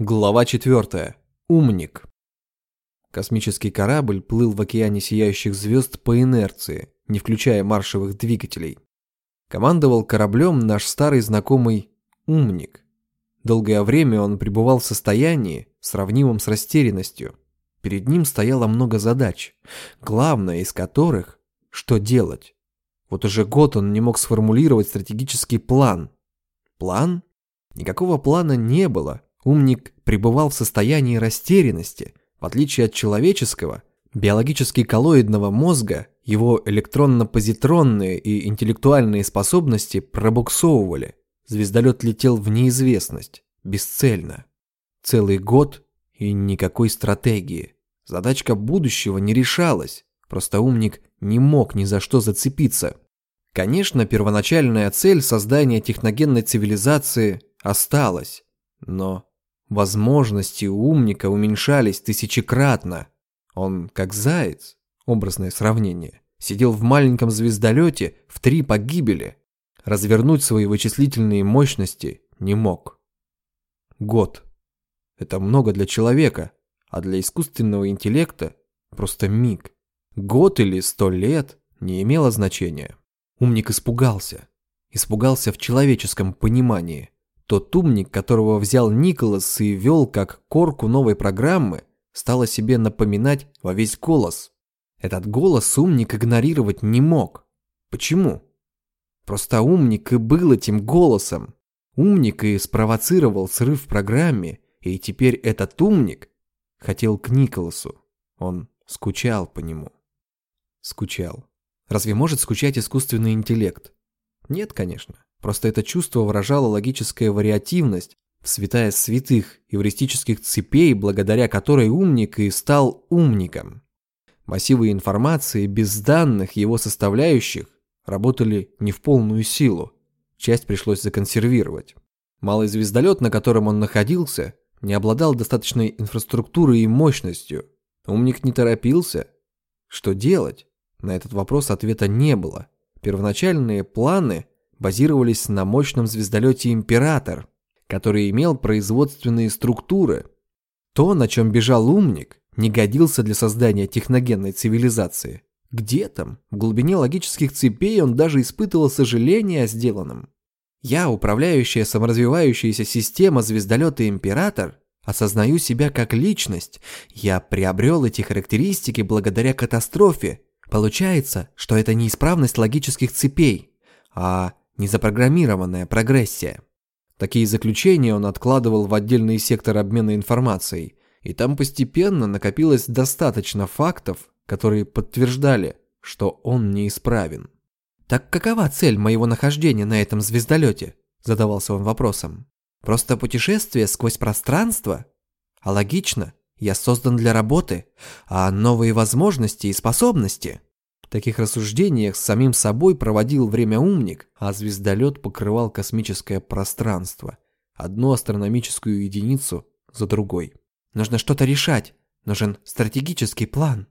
Глава 4. Умник. Космический корабль плыл в океане сияющих звезд по инерции, не включая маршевых двигателей. Командовал кораблем наш старый знакомый Умник. Долгое время он пребывал в состоянии, сравнимом с растерянностью. Перед ним стояло много задач, главная из которых – что делать. Вот уже год он не мог сформулировать стратегический план. План? Никакого плана не было – Умник пребывал в состоянии растерянности. В отличие от человеческого, биологически коллоидного мозга, его электронно-позитронные и интеллектуальные способности пробуксовывали. Звездолет летел в неизвестность, бесцельно. Целый год и никакой стратегии. Задачка будущего не решалась, просто умник не мог ни за что зацепиться. Конечно, первоначальная цель создания техногенной цивилизации осталась, но Возможности умника уменьшались тысячекратно. Он, как заяц, образное сравнение, сидел в маленьком звездолете в три погибели. Развернуть свои вычислительные мощности не мог. Год. Это много для человека, а для искусственного интеллекта просто миг. Год или сто лет не имело значения. Умник испугался. Испугался в человеческом понимании. Тот умник, которого взял Николас и вел как корку новой программы, стал о себе напоминать во весь голос. Этот голос умник игнорировать не мог. Почему? Просто умник и был этим голосом. Умник и спровоцировал срыв в программе, и теперь этот умник хотел к Николасу. Он скучал по нему. Скучал. Разве может скучать искусственный интеллект? Нет, конечно. Просто это чувство выражало логическая вариативность, святая святых эвристических цепей, благодаря которой умник и стал умником. Массивы информации без данных его составляющих работали не в полную силу. Часть пришлось законсервировать. Малый звездолет, на котором он находился, не обладал достаточной инфраструктурой и мощностью. Умник не торопился. Что делать? На этот вопрос ответа не было. Первоначальные планы базировались на мощном звездолете «Император», который имел производственные структуры. То, на чем бежал умник, не годился для создания техногенной цивилизации. Где там, в глубине логических цепей, он даже испытывал сожаление о сделанном. Я, управляющая саморазвивающаяся система звездолета «Император», осознаю себя как личность. Я приобрел эти характеристики благодаря катастрофе. Получается, что это неисправность логических цепей, а незапрограммированная прогрессия. Такие заключения он откладывал в отдельный сектор обмена информацией, и там постепенно накопилось достаточно фактов, которые подтверждали, что он неисправен. «Так какова цель моего нахождения на этом звездолете?» – задавался он вопросом. «Просто путешествие сквозь пространство? А логично, я создан для работы, а новые возможности и способности таких рассуждениях с самим собой проводил время умник, а звездолет покрывал космическое пространство, одну астрономическую единицу за другой. Нужно что-то решать, нужен стратегический план.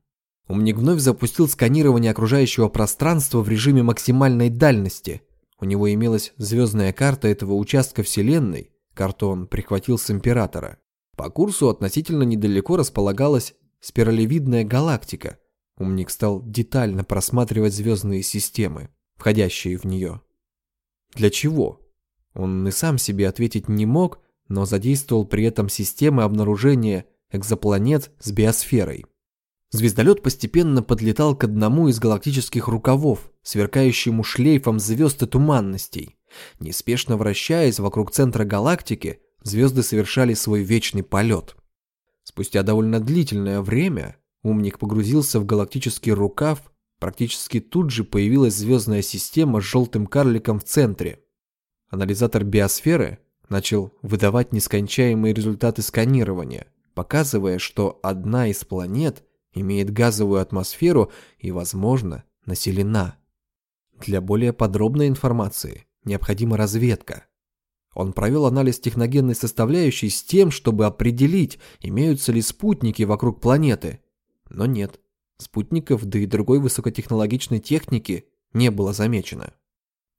Умник вновь запустил сканирование окружающего пространства в режиме максимальной дальности. У него имелась звездная карта этого участка Вселенной, карту он прихватил с Императора. По курсу относительно недалеко располагалась спиралевидная галактика – Умник стал детально просматривать звездные системы, входящие в нее. Для чего? Он и сам себе ответить не мог, но задействовал при этом системы обнаружения экзопланет с биосферой. Звездолет постепенно подлетал к одному из галактических рукавов, сверкающему шлейфом звезд и туманностей. Неспешно вращаясь вокруг центра галактики, звезды совершали свой вечный полет. Спустя довольно длительное время Умник погрузился в галактический рукав, практически тут же появилась звездная система с желтым карликом в центре. Анализатор биосферы начал выдавать нескончаемые результаты сканирования, показывая, что одна из планет имеет газовую атмосферу и, возможно, населена. Для более подробной информации необходима разведка. Он провел анализ техногенной составляющей с тем, чтобы определить, имеются ли спутники вокруг планеты, но нет. Спутников, да и другой высокотехнологичной техники не было замечено.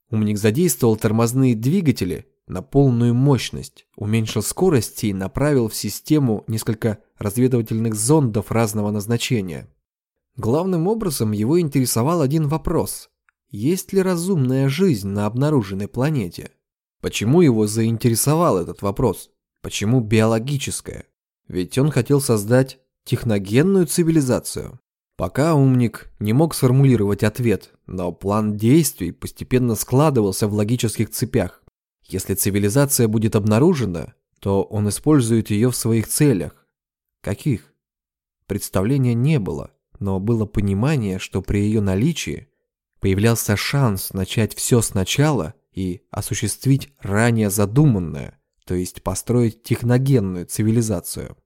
Умник задействовал тормозные двигатели, на полную мощность, уменьшил скорости и направил в систему несколько разведывательных зондов разного назначения. Главным образом его интересовал один вопрос. Есть ли разумная жизнь на обнаруженной планете? Почему его заинтересовал этот вопрос? Почему биологическая? Ведь он хотел создать техногенную цивилизацию. Пока умник не мог сформулировать ответ, но план действий постепенно складывался в логических цепях. Если цивилизация будет обнаружена, то он использует ее в своих целях. Каких? Представления не было, но было понимание, что при ее наличии появлялся шанс начать все сначала и осуществить ранее задуманное, то есть построить техногенную цивилизацию.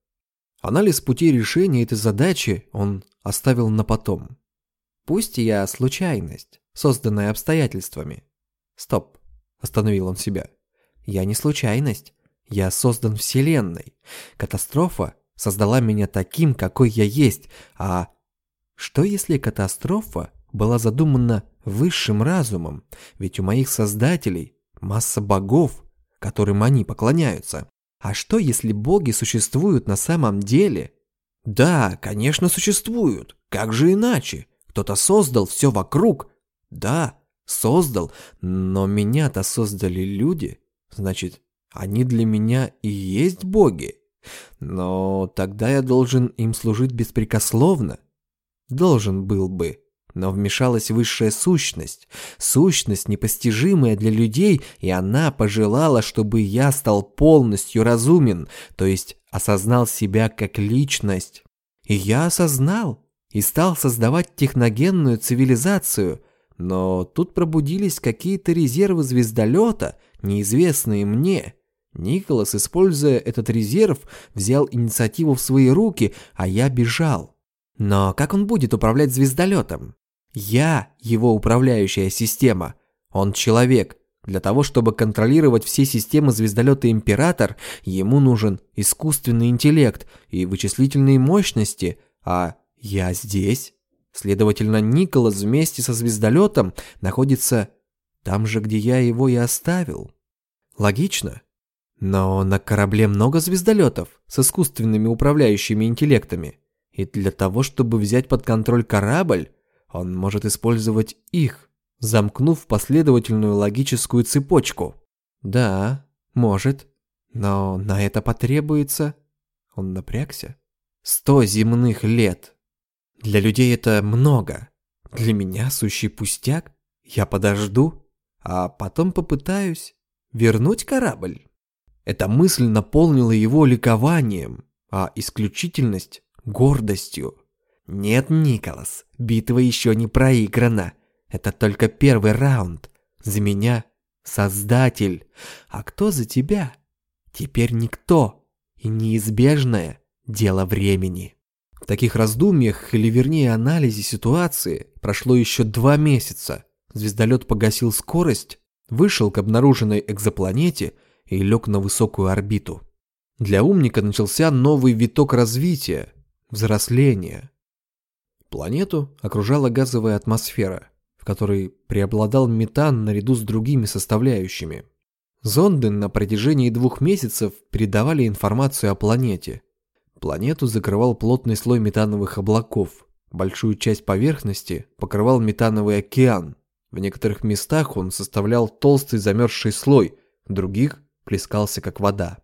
Анализ пути решения этой задачи он оставил на потом. Пусть я случайность, созданная обстоятельствами. Стоп, остановил он себя. Я не случайность, я создан Вселенной. Катастрофа создала меня таким, какой я есть, а что если катастрофа была задумана высшим разумом, ведь у моих создателей масса богов, которым они поклоняются. А что, если боги существуют на самом деле? Да, конечно, существуют. Как же иначе? Кто-то создал все вокруг. Да, создал, но меня-то создали люди. Значит, они для меня и есть боги. Но тогда я должен им служить беспрекословно. Должен был бы но вмешалась высшая сущность, сущность непостижимая для людей, и она пожелала, чтобы я стал полностью разумен, то есть осознал себя как личность. И я осознал и стал создавать техногенную цивилизацию, но тут пробудились какие-то резервы звездолета, неизвестные мне. Николас, используя этот резерв, взял инициативу в свои руки, а я бежал. Но как он будет управлять звездолетом? Я его управляющая система. Он человек. Для того, чтобы контролировать все системы звездолета Император, ему нужен искусственный интеллект и вычислительные мощности, а я здесь. Следовательно, Николас вместе со звездолетом находится там же, где я его и оставил. Логично. Но на корабле много звездолетов с искусственными управляющими интеллектами. И для того, чтобы взять под контроль корабль, он может использовать их, замкнув последовательную логическую цепочку. Да, может, но на это потребуется... Он напрягся. Сто земных лет. Для людей это много. Для меня сущий пустяк. Я подожду, а потом попытаюсь вернуть корабль. Эта мысль наполнила его ликованием, а исключительность – гордостью. «Нет, Николас, битва еще не проиграна. Это только первый раунд. За меня Создатель. А кто за тебя? Теперь никто. И неизбежное дело времени». В таких раздумьях, или вернее анализе ситуации, прошло еще два месяца. Звездолет погасил скорость, вышел к обнаруженной экзопланете и лег на высокую орбиту. Для умника начался новый виток развития, взросления. Планету окружала газовая атмосфера, в которой преобладал метан наряду с другими составляющими. Зонды на протяжении двух месяцев передавали информацию о планете. Планету закрывал плотный слой метановых облаков. Большую часть поверхности покрывал метановый океан. В некоторых местах он составлял толстый замерзший слой, в других плескался как вода.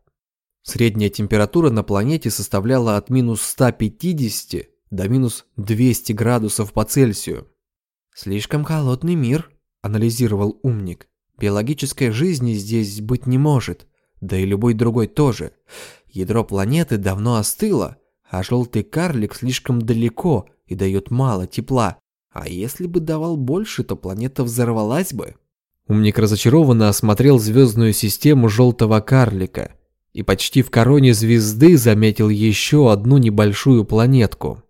Средняя температура на планете составляла от минус 150 до минус 200 градусов по Цельсию. «Слишком холодный мир», – анализировал умник. «Биологической жизни здесь быть не может, да и любой другой тоже. Ядро планеты давно остыло, а желтый карлик слишком далеко и дает мало тепла. А если бы давал больше, то планета взорвалась бы». Умник разочарованно осмотрел звездную систему желтого карлика и почти в короне звезды заметил еще одну небольшую планетку.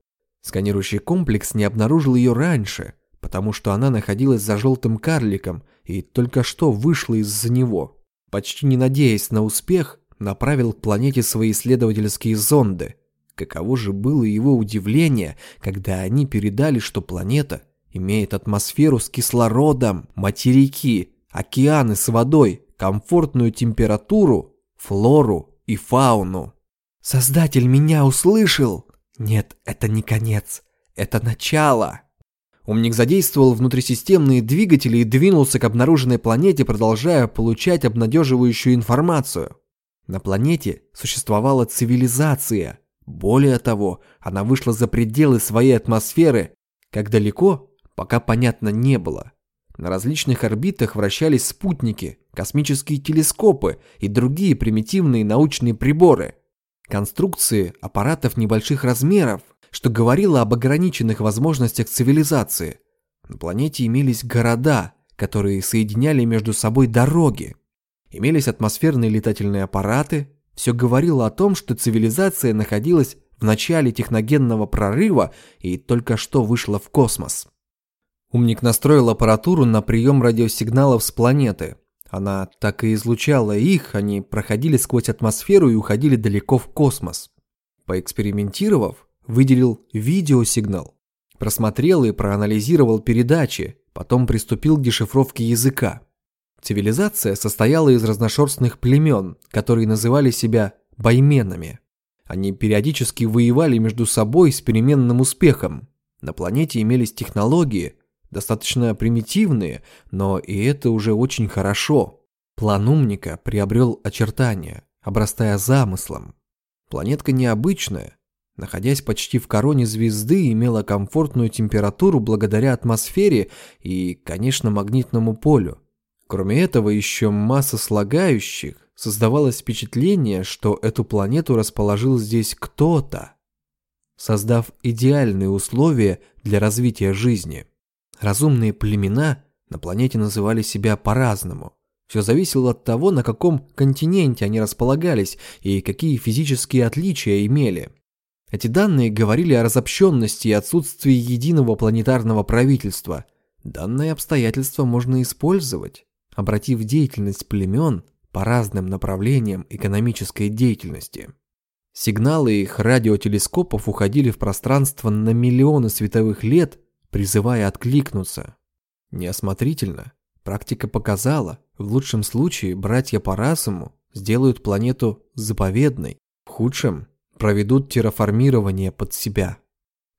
Сканирующий комплекс не обнаружил ее раньше, потому что она находилась за желтым карликом и только что вышла из-за него. Почти не надеясь на успех, направил к планете свои исследовательские зонды. Каково же было его удивление, когда они передали, что планета имеет атмосферу с кислородом, материки, океаны с водой, комфортную температуру, флору и фауну. Создатель меня услышал. Нет, это не конец. Это начало. Умник задействовал внутрисистемные двигатели и двинулся к обнаруженной планете, продолжая получать обнадеживающую информацию. На планете существовала цивилизация. Более того, она вышла за пределы своей атмосферы. Как далеко, пока понятно не было. На различных орбитах вращались спутники, космические телескопы и другие примитивные научные приборы. Конструкции аппаратов небольших размеров – что говорило об ограниченных возможностях цивилизации. На планете имелись города, которые соединяли между собой дороги. Имелись атмосферные летательные аппараты. Все говорило о том, что цивилизация находилась в начале техногенного прорыва и только что вышла в космос. Умник настроил аппаратуру на прием радиосигналов с планеты. Она так и излучала их, они проходили сквозь атмосферу и уходили далеко в космос. Поэкспериментировав, выделил видеосигнал, просмотрел и проанализировал передачи, потом приступил к дешифровке языка. Цивилизация состояла из разношерстных племен, которые называли себя байменами. Они периодически воевали между собой с переменным успехом. На планете имелись технологии, достаточно примитивные, но и это уже очень хорошо. План умника приобрел очертания, обрастая замыслом. Планетка необычная, находясь почти в короне звезды, имела комфортную температуру благодаря атмосфере и, конечно, магнитному полю. Кроме этого, еще масса слагающих создавалось впечатление, что эту планету расположил здесь кто-то, создав идеальные условия для развития жизни. Разумные племена на планете называли себя по-разному. Все зависело от того, на каком континенте они располагались и какие физические отличия имели. Эти данные говорили о разобщенности и отсутствии единого планетарного правительства. Данное обстоятельство можно использовать, обратив деятельность племен по разным направлениям экономической деятельности. Сигналы их радиотелескопов уходили в пространство на миллионы световых лет, призывая откликнуться. Неосмотрительно. Практика показала, в лучшем случае братья по разуму сделают планету заповедной, в худшем проведут терраформирование под себя.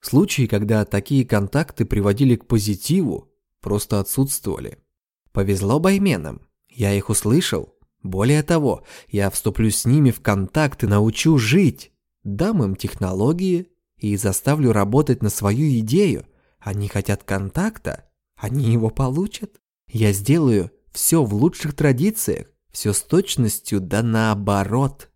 Случаи, когда такие контакты приводили к позитиву, просто отсутствовали. Повезло байменам, я их услышал. Более того, я вступлю с ними в контакт и научу жить, дам им технологии и заставлю работать на свою идею. Они хотят контакта, они его получат. Я сделаю все в лучших традициях, все с точностью да наоборот.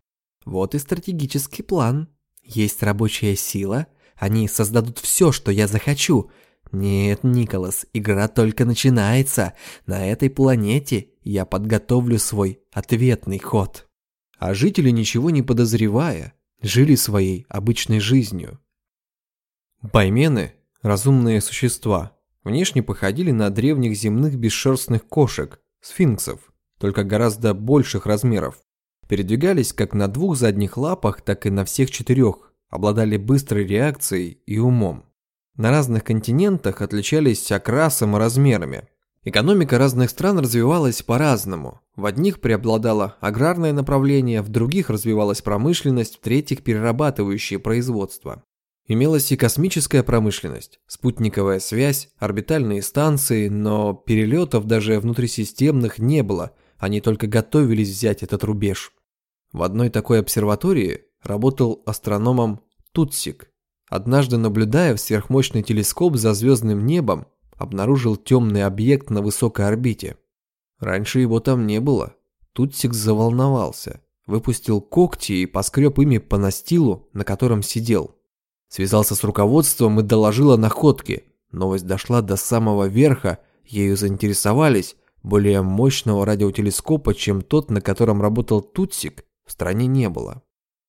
Вот и стратегический план. Есть рабочая сила, они создадут все, что я захочу. Нет, Николас, игра только начинается. На этой планете я подготовлю свой ответный ход. А жители, ничего не подозревая, жили своей обычной жизнью. Баймены – разумные существа. Внешне походили на древних земных бесшерстных кошек, сфинксов, только гораздо больших размеров. Передвигались как на двух задних лапах, так и на всех четырех, обладали быстрой реакцией и умом. На разных континентах отличались окрасом и размерами. Экономика разных стран развивалась по-разному. В одних преобладало аграрное направление, в других развивалась промышленность, в третьих – перерабатывающее производство. Имелась и космическая промышленность, спутниковая связь, орбитальные станции, но перелетов даже внутрисистемных не было, они только готовились взять этот рубеж. В одной такой обсерватории работал астрономом Тутсик. Однажды, наблюдая в сверхмощный телескоп за звездным небом, обнаружил темный объект на высокой орбите. Раньше его там не было. Тутсик заволновался, выпустил когти и поскреб ими по настилу, на котором сидел. Связался с руководством и доложил о находке. Новость дошла до самого верха, ею заинтересовались, более мощного радиотелескопа, чем тот, на котором работал Тутсик, в стране не было.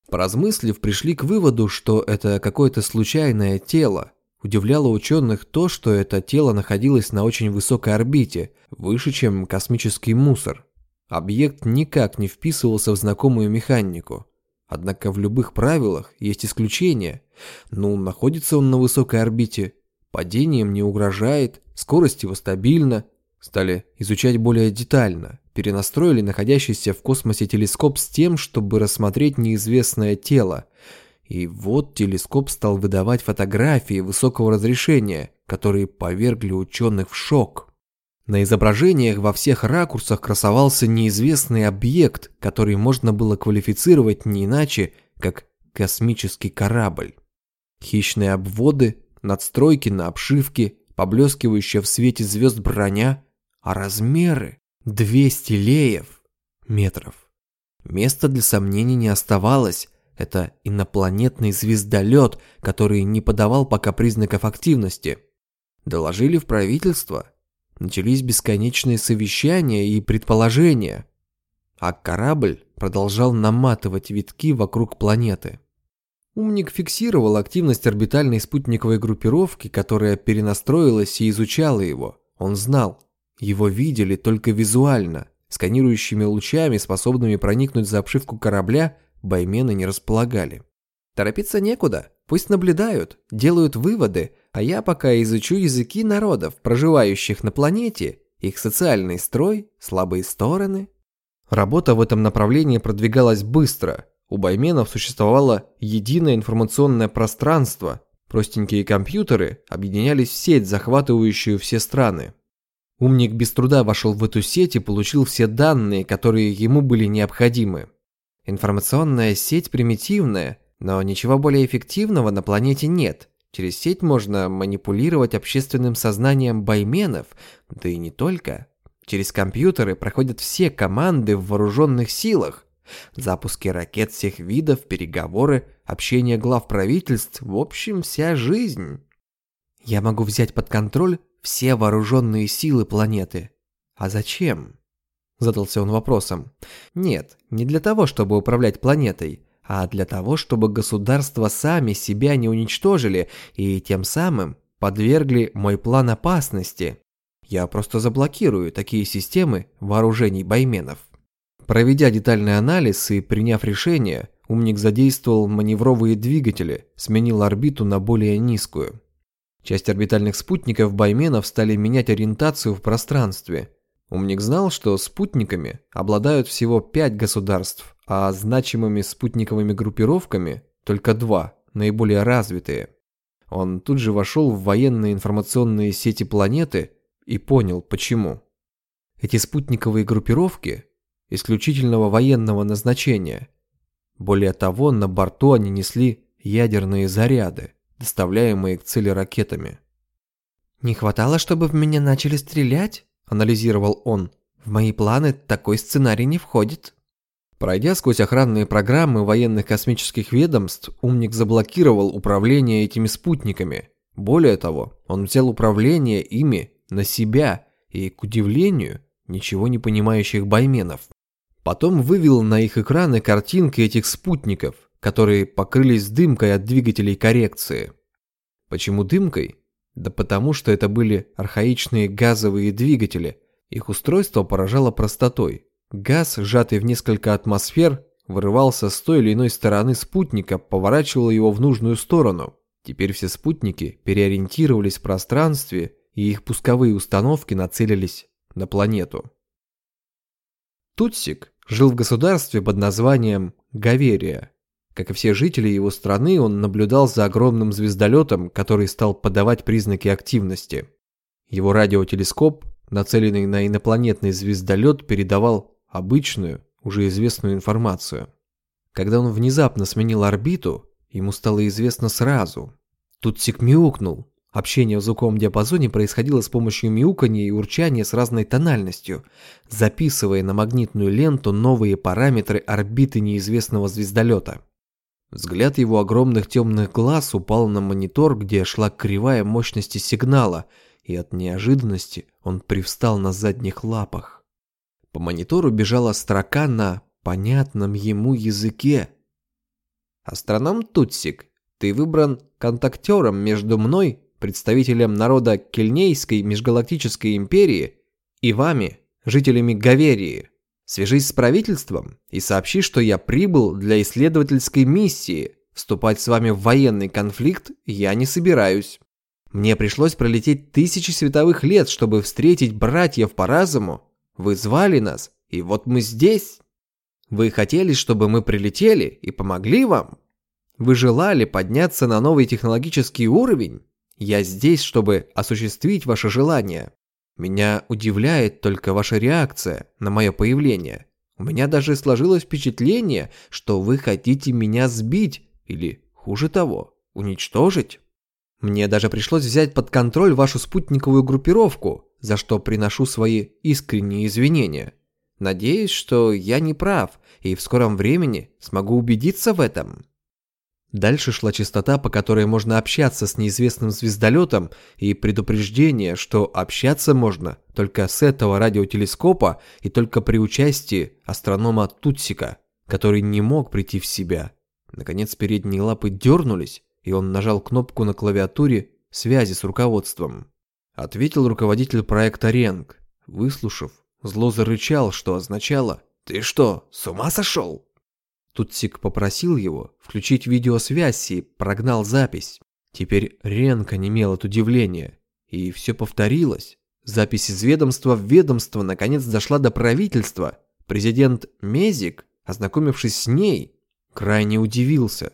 Поразмыслив, пришли к выводу, что это какое-то случайное тело. Удивляло ученых то, что это тело находилось на очень высокой орбите, выше, чем космический мусор. Объект никак не вписывался в знакомую механику. Однако в любых правилах есть исключения. Ну, находится он на высокой орбите, падением не угрожает, скорость его стабильна. Стали изучать более детально, перенастроили находящийся в космосе телескоп с тем, чтобы рассмотреть неизвестное тело. И вот телескоп стал выдавать фотографии высокого разрешения, которые повергли ученых в шок. На изображениях во всех ракурсах красовался неизвестный объект, который можно было квалифицировать не иначе, как космический корабль. Хищные обводы, надстройки на обшивке, поблескивающая в свете звезд броня, а размеры 200 леев метров. Места для сомнений не оставалось. Это инопланетный звездолет, который не подавал пока признаков активности. Доложили в правительство. Начались бесконечные совещания и предположения. А корабль продолжал наматывать витки вокруг планеты. Умник фиксировал активность орбитальной спутниковой группировки, которая перенастроилась и изучала его. Он знал, его видели только визуально. Сканирующими лучами, способными проникнуть за обшивку корабля, баймены не располагали. Торопиться некуда, пусть наблюдают, делают выводы, а я пока изучу языки народов, проживающих на планете, их социальный строй, слабые стороны. Работа в этом направлении продвигалась быстро. У байменов существовало единое информационное пространство. Простенькие компьютеры объединялись в сеть, захватывающую все страны. Умник без труда вошел в эту сеть и получил все данные, которые ему были необходимы. Информационная сеть примитивная, но ничего более эффективного на планете нет. Через сеть можно манипулировать общественным сознанием байменов, да и не только. Через компьютеры проходят все команды в вооруженных силах. Запуски ракет всех видов, переговоры, общение глав правительств, в общем, вся жизнь. Я могу взять под контроль все вооруженные силы планеты. А зачем? Задался он вопросом. Нет, не для того, чтобы управлять планетой, а для того, чтобы государства сами себя не уничтожили и тем самым подвергли мой план опасности. Я просто заблокирую такие системы вооружений байменов. Проведя детальный анализ и приняв решение, умник задействовал маневровые двигатели, сменил орбиту на более низкую. Часть орбитальных спутников байменов стали менять ориентацию в пространстве. Умник знал, что спутниками обладают всего пять государств, а значимыми спутниковыми группировками только два, наиболее развитые. Он тут же вошел в военные информационные сети планеты и понял, почему. Эти спутниковые группировки исключительного военного назначения. Более того, на борту они несли ядерные заряды доставляемые к цели ракетами. «Не хватало, чтобы в меня начали стрелять?» – анализировал он. «В мои планы такой сценарий не входит». Пройдя сквозь охранные программы военных космических ведомств, умник заблокировал управление этими спутниками. Более того, он взял управление ими на себя и, к удивлению, ничего не понимающих байменов. Потом вывел на их экраны картинки этих спутников, которые покрылись дымкой от двигателей коррекции. Почему дымкой? Да потому что это были архаичные газовые двигатели. Их устройство поражало простотой. Газ, сжатый в несколько атмосфер, вырывался с той или иной стороны спутника, поворачивал его в нужную сторону. Теперь все спутники переориентировались в пространстве, и их пусковые установки нацелились на планету. Тутсик жил в государстве под названием Гаверия. Как и все жители его страны, он наблюдал за огромным звездолетом, который стал подавать признаки активности. Его радиотелескоп, нацеленный на инопланетный звездолет, передавал обычную, уже известную информацию. Когда он внезапно сменил орбиту, ему стало известно сразу. Тут Сик мяукнул. Общение в звуковом диапазоне происходило с помощью мяукания и урчания с разной тональностью, записывая на магнитную ленту новые параметры орбиты неизвестного звездолета. Взгляд его огромных темных глаз упал на монитор, где шла кривая мощности сигнала, и от неожиданности он привстал на задних лапах. По монитору бежала строка на понятном ему языке. «Астроном Тутсик, ты выбран контактером между мной, представителем народа Кельнейской межгалактической империи, и вами, жителями Гаверии. Свяжись с правительством и сообщи, что я прибыл для исследовательской миссии. Вступать с вами в военный конфликт я не собираюсь. Мне пришлось пролететь тысячи световых лет, чтобы встретить братьев по разуму. Вы звали нас, и вот мы здесь. Вы хотели, чтобы мы прилетели и помогли вам? Вы желали подняться на новый технологический уровень? Я здесь, чтобы осуществить ваше желание. Меня удивляет только ваша реакция на мое появление. У меня даже сложилось впечатление, что вы хотите меня сбить или, хуже того, уничтожить. Мне даже пришлось взять под контроль вашу спутниковую группировку, за что приношу свои искренние извинения. Надеюсь, что я не прав, и в скором времени смогу убедиться в этом. Дальше шла частота, по которой можно общаться с неизвестным звездолетом, и предупреждение, что общаться можно только с этого радиотелескопа и только при участии астронома Тутсика, который не мог прийти в себя. Наконец передние лапы дернулись, и он нажал кнопку на клавиатуре связи с руководством. Ответил руководитель проекта Ренг. Выслушав, зло зарычал, что означало «Ты что, с ума сошел?» Тутсик попросил его включить видеосвязь и прогнал запись. Теперь Ренка немел от удивления. И все повторилось. Запись из ведомства в ведомство наконец дошла до правительства. Президент Мезик, ознакомившись с ней, крайне удивился.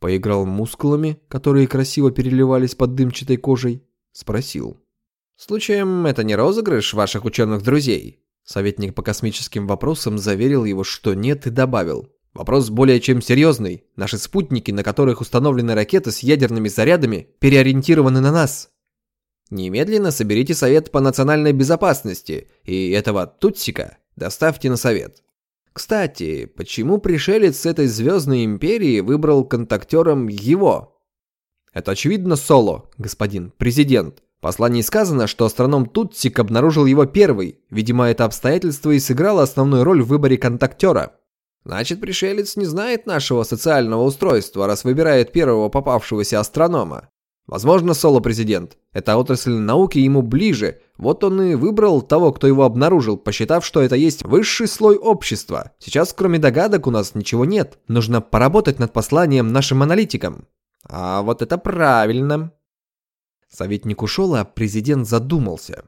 Поиграл мускулами, которые красиво переливались под дымчатой кожей, спросил. «Случаем это не розыгрыш ваших ученых друзей?» Советник по космическим вопросам заверил его, что нет, и добавил. Вопрос более чем серьезный. Наши спутники, на которых установлены ракеты с ядерными зарядами, переориентированы на нас. Немедленно соберите совет по национальной безопасности, и этого Тутсика доставьте на совет. Кстати, почему пришелец с этой звездной империи выбрал контактером его? Это очевидно Соло, господин президент. Послании сказано, что астроном Тутсик обнаружил его первый. Видимо, это обстоятельство и сыграло основную роль в выборе контактера. Значит, пришелец не знает нашего социального устройства, раз выбирает первого попавшегося астронома. Возможно, соло-президент. Эта отрасль науки ему ближе. Вот он и выбрал того, кто его обнаружил, посчитав, что это есть высший слой общества. Сейчас, кроме догадок, у нас ничего нет. Нужно поработать над посланием нашим аналитикам. А вот это правильно. Советник ушел, а президент задумался.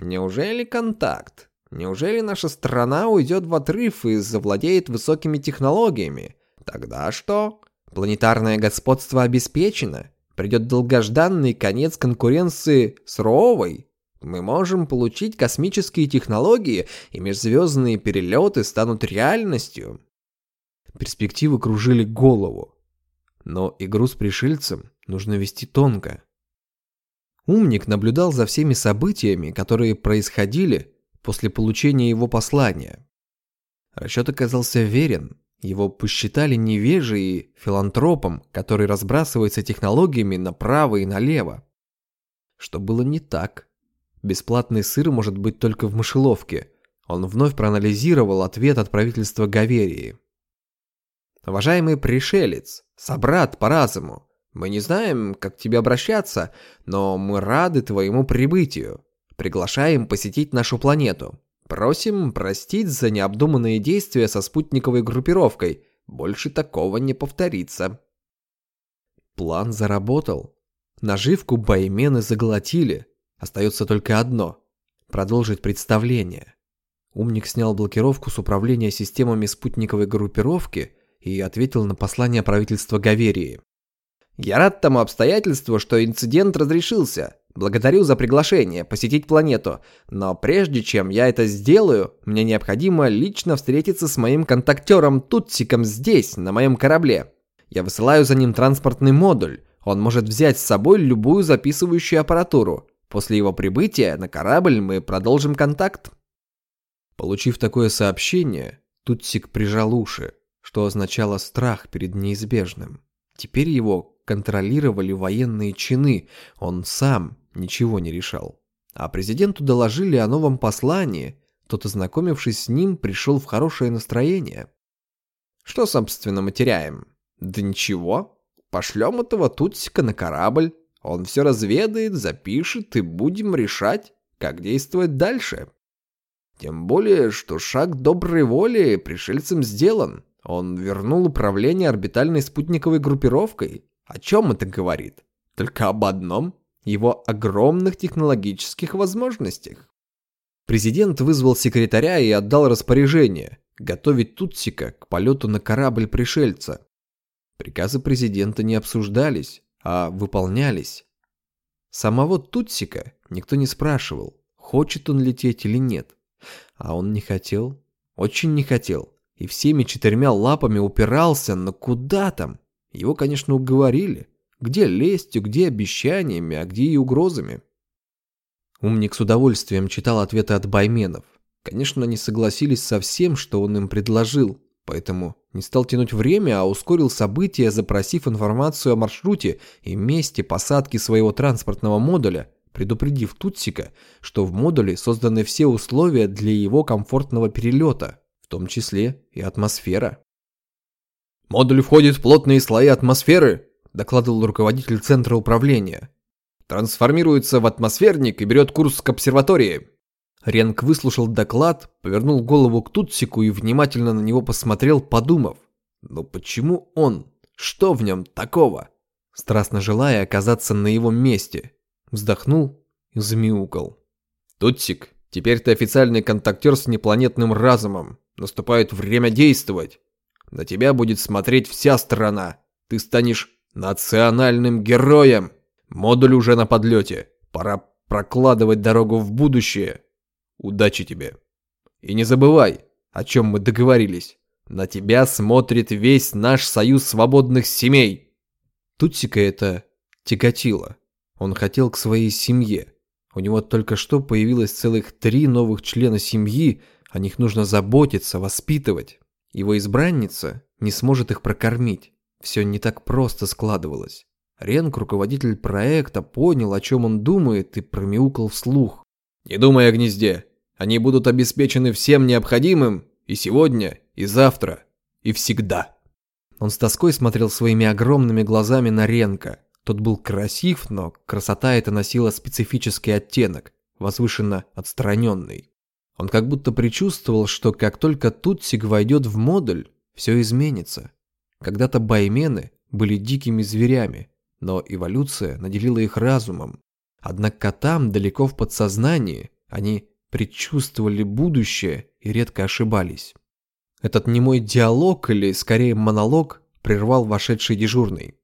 Неужели контакт? Неужели наша страна уйдет в отрыв и завладеет высокими технологиями? Тогда что? Планетарное господство обеспечено? Придет долгожданный конец конкуренции с Ровой? Мы можем получить космические технологии, и межзвездные перелеты станут реальностью. Перспективы кружили голову. Но игру с пришельцем нужно вести тонко. Умник наблюдал за всеми событиями, которые происходили, после получения его послания. Расчет оказался верен. Его посчитали невежей и филантропом, который разбрасывается технологиями направо и налево. Что было не так. Бесплатный сыр может быть только в мышеловке. Он вновь проанализировал ответ от правительства Гаверии. «Уважаемый пришелец, собрат по разуму, мы не знаем, как к тебе обращаться, но мы рады твоему прибытию. Приглашаем посетить нашу планету. Просим простить за необдуманные действия со спутниковой группировкой. Больше такого не повторится. План заработал. Наживку баймены заглотили. Остается только одно – продолжить представление. Умник снял блокировку с управления системами спутниковой группировки и ответил на послание правительства Гаверии. «Я рад тому обстоятельству, что инцидент разрешился. Благодарю за приглашение посетить планету, но прежде чем я это сделаю, мне необходимо лично встретиться с моим контактером Тутсиком здесь, на моем корабле. Я высылаю за ним транспортный модуль. Он может взять с собой любую записывающую аппаратуру. После его прибытия на корабль мы продолжим контакт. Получив такое сообщение, Тутсик прижал уши, что означало страх перед неизбежным. Теперь его контролировали военные чины, он сам ничего не решал. А президенту доложили о новом послании, тот, ознакомившись с ним, пришел в хорошее настроение. Что, собственно, мы теряем? Да ничего. Пошлем этого Тутсика на корабль. Он все разведает, запишет, и будем решать, как действовать дальше. Тем более, что шаг доброй воли пришельцам сделан. Он вернул управление орбитальной спутниковой группировкой. О чем это говорит? Только об одном его огромных технологических возможностях. Президент вызвал секретаря и отдал распоряжение готовить Тутсика к полету на корабль пришельца. Приказы президента не обсуждались, а выполнялись. Самого Тутсика никто не спрашивал, хочет он лететь или нет. А он не хотел, очень не хотел, и всеми четырьмя лапами упирался, но куда там? Его, конечно, уговорили. Где лестью, где обещаниями, а где и угрозами. Умник с удовольствием читал ответы от байменов. Конечно, они согласились со всем, что он им предложил, поэтому не стал тянуть время, а ускорил события, запросив информацию о маршруте и месте посадки своего транспортного модуля, предупредив Тутсика, что в модуле созданы все условия для его комфортного перелета, в том числе и атмосфера. «Модуль входит в плотные слои атмосферы», докладывал руководитель центра управления трансформируется в атмосферник и берет курс к обсерватории. Ренк выслушал доклад, повернул голову к Тутсику и внимательно на него посмотрел, подумав. Но почему он? Что в нем такого? Страстно желая оказаться на его месте. Вздохнул и замяукал. Тутсик, теперь ты официальный контактер с непланетным разумом. Наступает время действовать. На тебя будет смотреть вся страна. Ты станешь национальным героем. Модуль уже на подлете. Пора прокладывать дорогу в будущее. Удачи тебе. И не забывай, о чем мы договорились. На тебя смотрит весь наш союз свободных семей. Тутсика это тяготило. Он хотел к своей семье. У него только что появилось целых три новых члена семьи, о них нужно заботиться, воспитывать. Его избранница не сможет их прокормить. Все не так просто складывалось. Ренк, руководитель проекта, понял, о чем он думает, и промяукал вслух. «Не думай о гнезде. Они будут обеспечены всем необходимым и сегодня, и завтра, и всегда». Он с тоской смотрел своими огромными глазами на Ренка. Тот был красив, но красота эта носила специфический оттенок, возвышенно отстраненный. Он как будто предчувствовал, что как только Тутсик войдет в модуль, все изменится. Когда-то баймены были дикими зверями, но эволюция наделила их разумом. Однако там, далеко в подсознании, они предчувствовали будущее и редко ошибались. Этот немой диалог, или скорее монолог, прервал вошедший дежурный.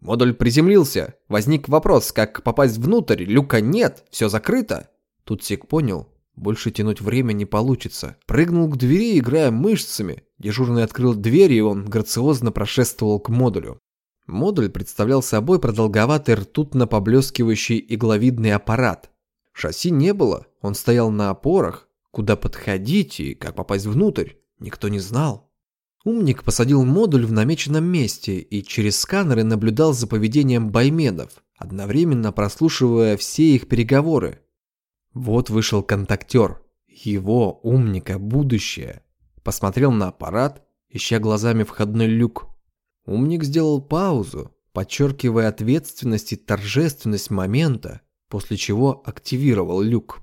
Модуль приземлился. Возник вопрос, как попасть внутрь. Люка нет, все закрыто. Тут Сик понял, больше тянуть время не получится. Прыгнул к двери, играя мышцами. Дежурный открыл дверь, и он грациозно прошествовал к модулю. Модуль представлял собой продолговатый ртутно-поблескивающий игловидный аппарат. Шасси не было, он стоял на опорах. Куда подходить и как попасть внутрь, никто не знал. Умник посадил модуль в намеченном месте и через сканеры наблюдал за поведением байменов, одновременно прослушивая все их переговоры. Вот вышел контактер, его, умника, будущее. Посмотрел на аппарат, ища глазами входной люк. Умник сделал паузу, подчеркивая ответственность и торжественность момента, после чего активировал люк.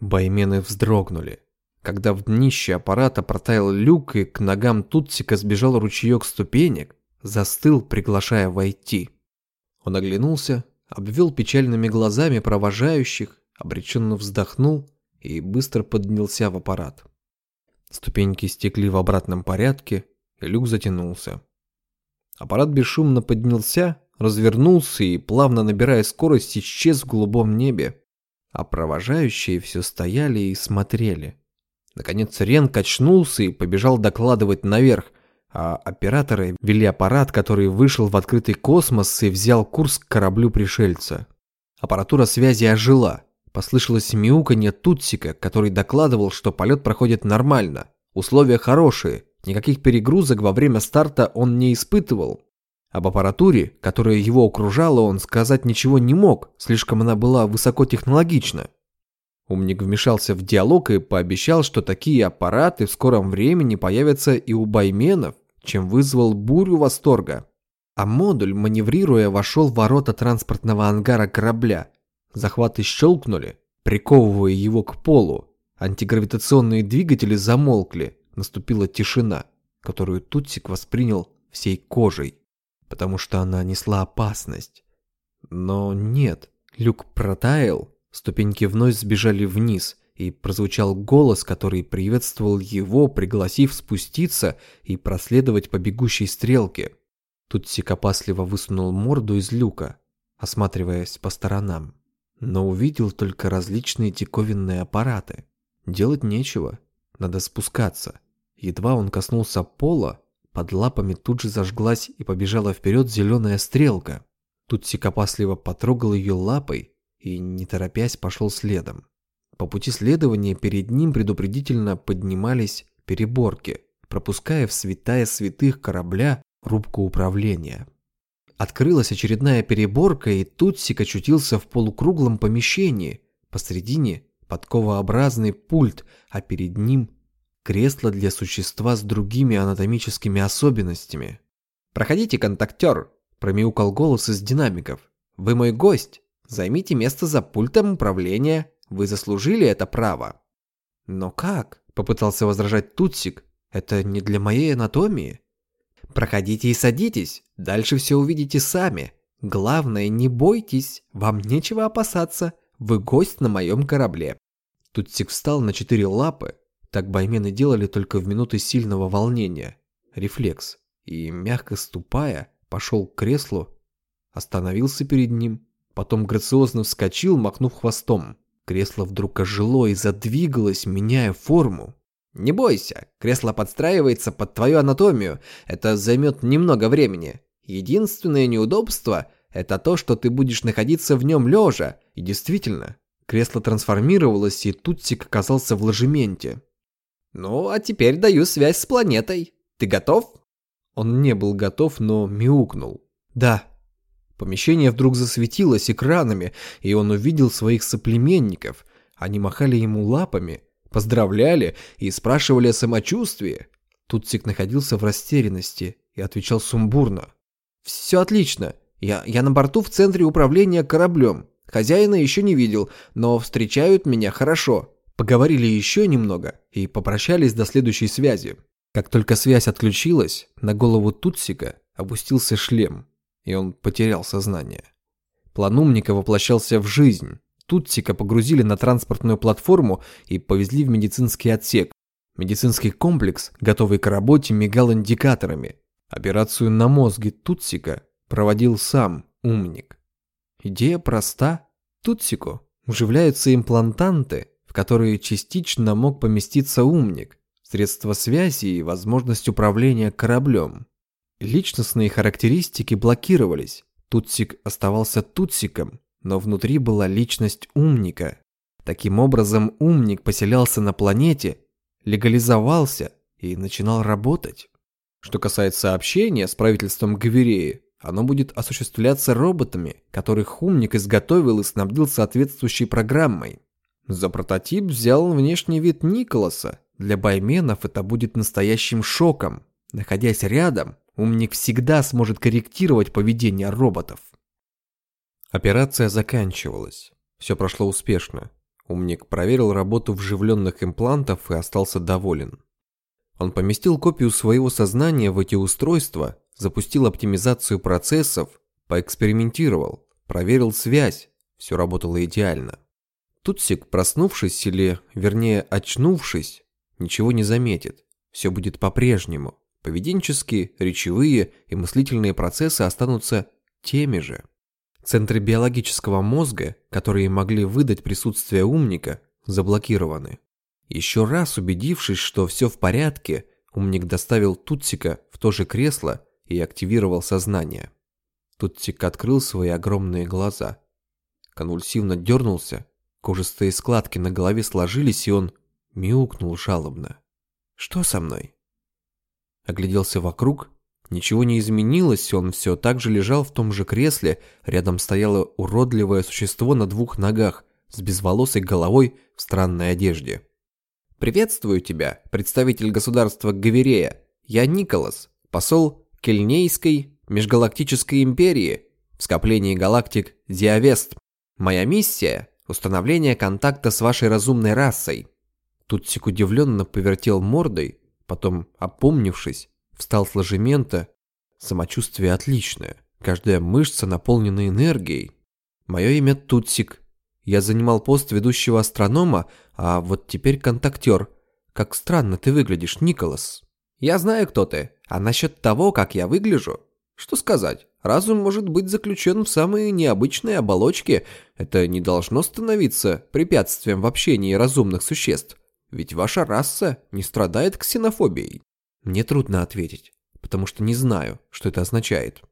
Баймены вздрогнули. Когда в днище аппарата протаял люк и к ногам Тутсика сбежал ручеек ступенек, застыл, приглашая войти. Он оглянулся, обвел печальными глазами провожающих, обреченно вздохнул и быстро поднялся в аппарат. Ступеньки стекли в обратном порядке, и люк затянулся. Аппарат бесшумно поднялся, развернулся и, плавно набирая скорость, исчез в голубом небе. А провожающие все стояли и смотрели. Наконец Рен качнулся и побежал докладывать наверх, а операторы вели аппарат, который вышел в открытый космос и взял курс к кораблю пришельца. Аппаратура связи ожила. Послышалось мяуканье Тутсика, который докладывал, что полет проходит нормально. Условия хорошие, Никаких перегрузок во время старта он не испытывал. Об аппаратуре, которая его окружала, он сказать ничего не мог, слишком она была высокотехнологична. Умник вмешался в диалог и пообещал, что такие аппараты в скором времени появятся и у байменов, чем вызвал бурю восторга. А модуль, маневрируя, вошел в ворота транспортного ангара корабля. Захваты щелкнули, приковывая его к полу. Антигравитационные двигатели замолкли, наступила тишина, которую Тутсик воспринял всей кожей, потому что она несла опасность. Но нет, люк протаял, ступеньки вновь сбежали вниз, и прозвучал голос, который приветствовал его, пригласив спуститься и проследовать по бегущей стрелке. Тутсик опасливо высунул морду из люка, осматриваясь по сторонам, но увидел только различные диковинные аппараты. Делать нечего, надо спускаться. Едва он коснулся пола, под лапами тут же зажглась и побежала вперед зеленая стрелка. Тутсик опасливо потрогал ее лапой и, не торопясь, пошел следом. По пути следования перед ним предупредительно поднимались переборки, пропуская в святая святых корабля рубку управления. Открылась очередная переборка, и Тутсик очутился в полукруглом помещении. Посредине подковообразный пульт, а перед ним кресло для существа с другими анатомическими особенностями. «Проходите, контактер!» – промяукал голос из динамиков. «Вы мой гость! Займите место за пультом управления!» Вы заслужили это право. Но как? Попытался возражать Тутсик. Это не для моей анатомии. Проходите и садитесь. Дальше все увидите сами. Главное, не бойтесь. Вам нечего опасаться. Вы гость на моем корабле. Тутсик встал на четыре лапы. Так баймены делали только в минуты сильного волнения. Рефлекс. И, мягко ступая, пошел к креслу, остановился перед ним, потом грациозно вскочил, махнув хвостом. Кресло вдруг ожило и задвигалось, меняя форму. «Не бойся, кресло подстраивается под твою анатомию. Это займет немного времени. Единственное неудобство – это то, что ты будешь находиться в нем лежа. И действительно, кресло трансформировалось, и Тутсик оказался в ложементе. «Ну, а теперь даю связь с планетой. Ты готов?» Он не был готов, но мяукнул. «Да». Помещение вдруг засветилось экранами, и он увидел своих соплеменников. Они махали ему лапами, поздравляли и спрашивали о самочувствии. Тутсик находился в растерянности и отвечал сумбурно. «Все отлично. Я, я на борту в центре управления кораблем. Хозяина еще не видел, но встречают меня хорошо». Поговорили еще немного и попрощались до следующей связи. Как только связь отключилась, на голову Тутсика опустился шлем и он потерял сознание. План умника воплощался в жизнь. Тутсика погрузили на транспортную платформу и повезли в медицинский отсек. Медицинский комплекс, готовый к работе, мигал индикаторами. Операцию на мозге Тутсика проводил сам умник. Идея проста. Тутсику вживляются имплантанты, в которые частично мог поместиться умник, средства связи и возможность управления кораблем. Личностные характеристики блокировались. Тутсик оставался Тутсиком, но внутри была личность умника. Таким образом, умник поселялся на планете, легализовался и начинал работать. Что касается общения с правительством Гвереи, оно будет осуществляться роботами, которых умник изготовил и снабдил соответствующей программой. За прототип взял внешний вид Николаса. Для байменов это будет настоящим шоком. Находясь рядом, умник всегда сможет корректировать поведение роботов. Операция заканчивалась. Все прошло успешно. Умник проверил работу вживленных имплантов и остался доволен. Он поместил копию своего сознания в эти устройства, запустил оптимизацию процессов, поэкспериментировал, проверил связь, все работало идеально. Тутсик, проснувшись или, вернее, очнувшись, ничего не заметит, все будет по-прежнему. Поведенческие, речевые и мыслительные процессы останутся теми же. Центры биологического мозга, которые могли выдать присутствие умника, заблокированы. Еще раз убедившись, что все в порядке, умник доставил Тутсика в то же кресло и активировал сознание. Тутсик открыл свои огромные глаза. Конвульсивно дернулся, кожистые складки на голове сложились, и он мяукнул жалобно. «Что со мной?» Огляделся вокруг. Ничего не изменилось, он все так же лежал в том же кресле, рядом стояло уродливое существо на двух ногах, с безволосой головой в странной одежде. «Приветствую тебя, представитель государства Гаверея. Я Николас, посол Кельнейской межгалактической империи в скоплении галактик Диавест. Моя миссия – установление контакта с вашей разумной расой». Тутсик удивленно повертел мордой, Потом, опомнившись, встал с ложемента. Самочувствие отличное. Каждая мышца наполнена энергией. Мое имя Тутсик. Я занимал пост ведущего астронома, а вот теперь контактер. Как странно ты выглядишь, Николас. Я знаю, кто ты. А насчет того, как я выгляжу? Что сказать? Разум может быть заключен в самые необычные оболочки. Это не должно становиться препятствием в общении разумных существ. Ведь ваша раса не страдает ксенофобией. Мне трудно ответить, потому что не знаю, что это означает.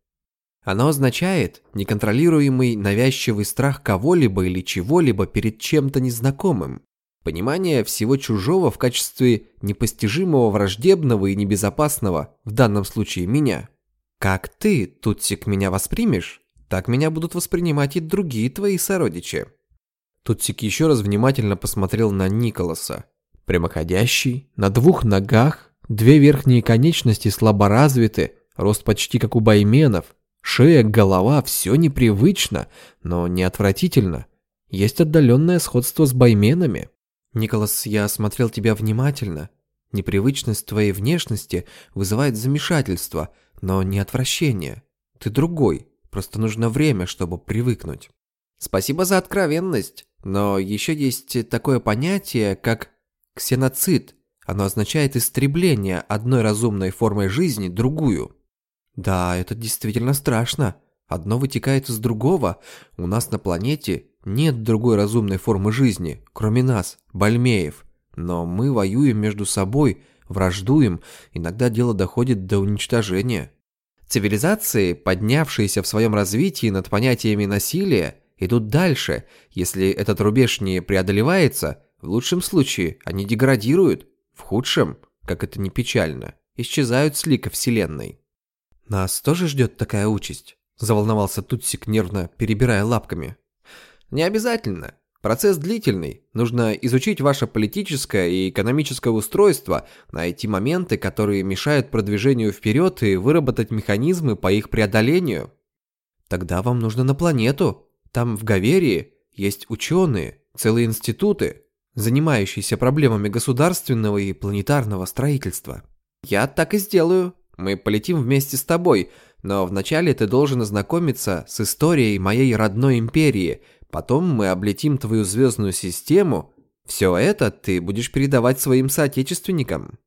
Оно означает неконтролируемый навязчивый страх кого-либо или чего-либо перед чем-то незнакомым. Понимание всего чужого в качестве непостижимого, враждебного и небезопасного, в данном случае меня. Как ты, Тутсик, меня воспримешь, так меня будут воспринимать и другие твои сородичи. Тутсик еще раз внимательно посмотрел на Николаса. Прямоходящий, на двух ногах, две верхние конечности слабо развиты, рост почти как у байменов, шея, голова, все непривычно, но не отвратительно. Есть отдаленное сходство с байменами. Николас, я осмотрел тебя внимательно. Непривычность твоей внешности вызывает замешательство, но не отвращение. Ты другой, просто нужно время, чтобы привыкнуть. Спасибо за откровенность, но еще есть такое понятие, как Ксеноцид. Оно означает истребление одной разумной формой жизни другую. Да, это действительно страшно. Одно вытекает из другого. У нас на планете нет другой разумной формы жизни, кроме нас, бальмеев. Но мы воюем между собой, враждуем, иногда дело доходит до уничтожения. Цивилизации, поднявшиеся в своем развитии над понятиями насилия, идут дальше. Если этот рубеж не преодолевается, в лучшем случае они деградируют, в худшем, как это не печально, исчезают с лика Вселенной. «Нас тоже ждет такая участь?» – заволновался Тутсик, нервно перебирая лапками. «Не обязательно. Процесс длительный. Нужно изучить ваше политическое и экономическое устройство, найти моменты, которые мешают продвижению вперед и выработать механизмы по их преодолению. Тогда вам нужно на планету. Там, в Гаверии, есть ученые, целые институты, занимающийся проблемами государственного и планетарного строительства. Я так и сделаю. Мы полетим вместе с тобой, но вначале ты должен ознакомиться с историей моей родной империи, потом мы облетим твою звездную систему. Все это ты будешь передавать своим соотечественникам.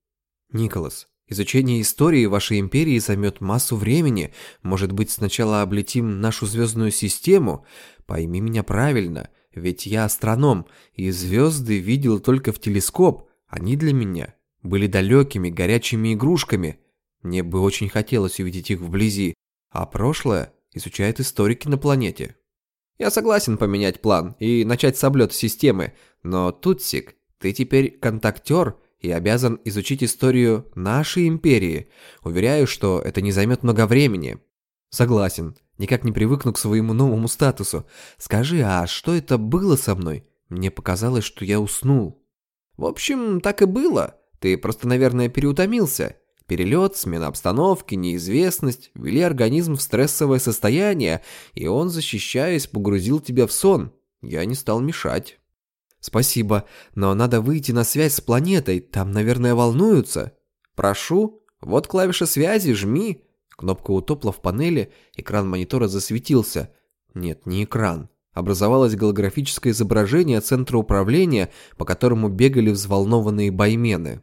Николас, изучение истории вашей империи займет массу времени. Может быть, сначала облетим нашу звездную систему? Пойми меня правильно – ведь я астроном, и звезды видел только в телескоп. Они для меня были далекими, горячими игрушками. Мне бы очень хотелось увидеть их вблизи. А прошлое изучают историки на планете. Я согласен поменять план и начать с облета системы, но, Тутсик, ты теперь контактер и обязан изучить историю нашей империи. Уверяю, что это не займет много времени. Согласен. Никак не привыкну к своему новому статусу. Скажи, а что это было со мной? Мне показалось, что я уснул. В общем, так и было. Ты просто, наверное, переутомился. Перелет, смена обстановки, неизвестность ввели организм в стрессовое состояние, и он, защищаясь, погрузил тебя в сон. Я не стал мешать. Спасибо, но надо выйти на связь с планетой, там, наверное, волнуются. Прошу, вот клавиша связи, жми. Кнопка утопла в панели, экран монитора засветился. Нет, не экран. Образовалось голографическое изображение центра управления, по которому бегали взволнованные баймены.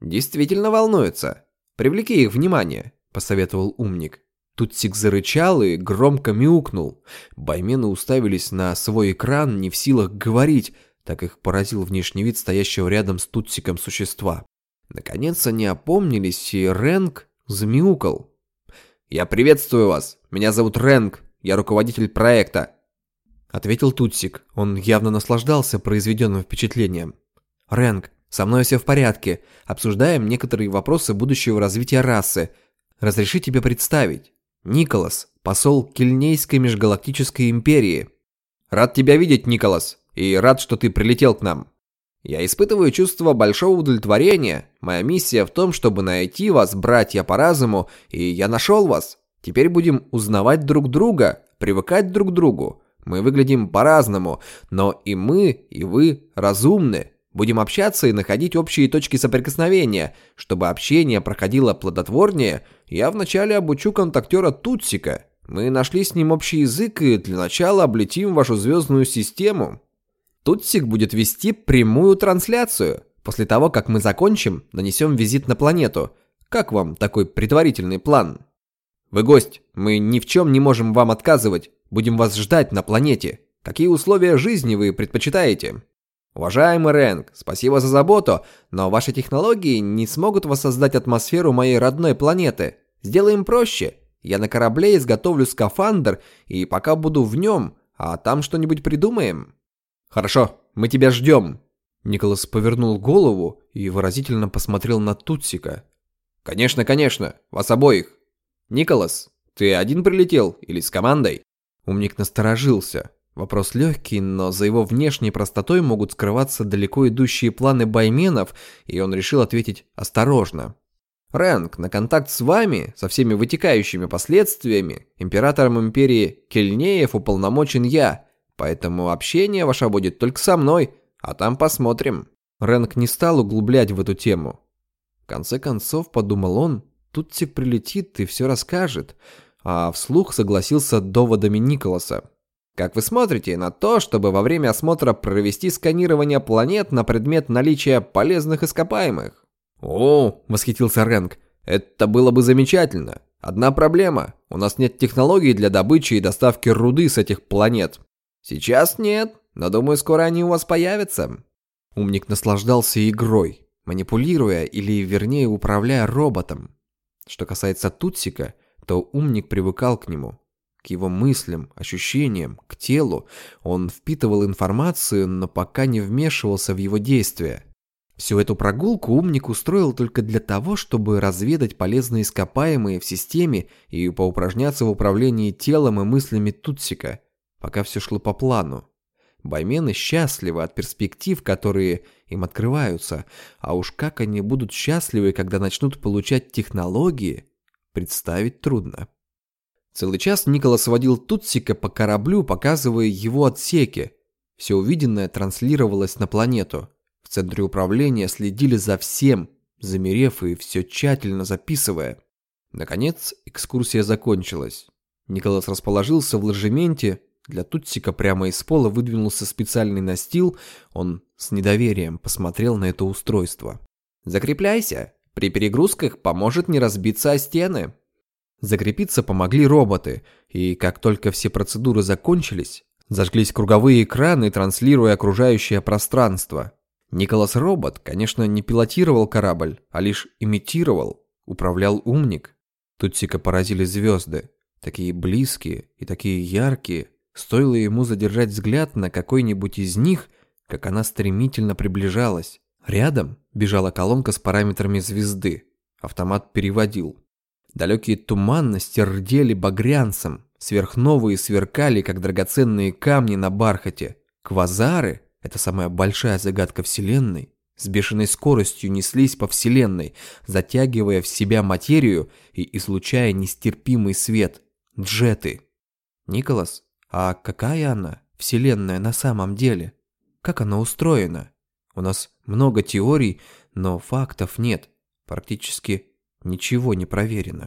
«Действительно волнуются. Привлеки их внимание», – посоветовал умник. Тутсик зарычал и громко мяукнул. Баймены уставились на свой экран, не в силах говорить, так их поразил внешний вид стоящего рядом с Тутсиком существа. Наконец они опомнились, и Рэнк замяукал. «Я приветствую вас. Меня зовут Рэнк. Я руководитель проекта», — ответил Тутсик. Он явно наслаждался произведенным впечатлением. «Рэнк, со мной все в порядке. Обсуждаем некоторые вопросы будущего развития расы. Разреши тебе представить. Николас, посол Кельнейской межгалактической империи». «Рад тебя видеть, Николас, и рад, что ты прилетел к нам». Я испытываю чувство большого удовлетворения. Моя миссия в том, чтобы найти вас, братья по разуму, и я нашел вас. Теперь будем узнавать друг друга, привыкать друг к другу. Мы выглядим по-разному, но и мы, и вы разумны. Будем общаться и находить общие точки соприкосновения. Чтобы общение проходило плодотворнее, я вначале обучу контактера Тутсика. Мы нашли с ним общий язык и для начала облетим вашу звездную систему. Тутсик будет вести прямую трансляцию. После того, как мы закончим, нанесем визит на планету. Как вам такой предварительный план? Вы гость, мы ни в чем не можем вам отказывать. Будем вас ждать на планете. Какие условия жизни вы предпочитаете? Уважаемый Рэнк, спасибо за заботу, но ваши технологии не смогут воссоздать атмосферу моей родной планеты. Сделаем проще. Я на корабле изготовлю скафандр, и пока буду в нем, а там что-нибудь придумаем. Хорошо, мы тебя ждем. Николас повернул голову и выразительно посмотрел на Тутсика. Конечно, конечно, вас обоих. Николас, ты один прилетел или с командой? Умник насторожился. Вопрос легкий, но за его внешней простотой могут скрываться далеко идущие планы байменов, и он решил ответить осторожно. «Рэнк, на контакт с вами, со всеми вытекающими последствиями, императором империи Кельнеев уполномочен я, поэтому общение ваше будет только со мной, а там посмотрим». Рэнк не стал углублять в эту тему. В конце концов, подумал он, тут Тутсик прилетит и все расскажет, а вслух согласился доводами Николаса. Как вы смотрите на то, чтобы во время осмотра провести сканирование планет на предмет наличия полезных ископаемых? О, восхитился Рэнк. Это было бы замечательно. Одна проблема. У нас нет технологий для добычи и доставки руды с этих планет. Сейчас нет, но думаю, скоро они у вас появятся. Умник наслаждался игрой, манипулируя или, вернее, управляя роботом. Что касается Тутсика, то умник привыкал к нему к его мыслям, ощущениям, к телу. Он впитывал информацию, но пока не вмешивался в его действия. Всю эту прогулку умник устроил только для того, чтобы разведать полезные ископаемые в системе и поупражняться в управлении телом и мыслями Тутсика, пока все шло по плану. Баймены счастливы от перспектив, которые им открываются, а уж как они будут счастливы, когда начнут получать технологии, представить трудно. Целый час Николас водил Тутсика по кораблю, показывая его отсеки. Все увиденное транслировалось на планету. В центре управления следили за всем, замерев и все тщательно записывая. Наконец, экскурсия закончилась. Николас расположился в ложементе. Для Тутсика прямо из пола выдвинулся специальный настил. Он с недоверием посмотрел на это устройство. «Закрепляйся. При перегрузках поможет не разбиться о стены», Закрепиться помогли роботы, и как только все процедуры закончились, зажглись круговые экраны, транслируя окружающее пространство. Николас Робот, конечно, не пилотировал корабль, а лишь имитировал, управлял умник. Тутсика поразили звезды, такие близкие и такие яркие. Стоило ему задержать взгляд на какой-нибудь из них, как она стремительно приближалась. Рядом бежала колонка с параметрами звезды. Автомат переводил. Далекие туманности рдели багрянцем, сверхновые сверкали, как драгоценные камни на бархате. Квазары — это самая большая загадка Вселенной, с бешеной скоростью неслись по Вселенной, затягивая в себя материю и излучая нестерпимый свет. Джеты. Николас, а какая она, Вселенная, на самом деле? Как она устроена? У нас много теорий, но фактов нет. Практически Ничего не проверено.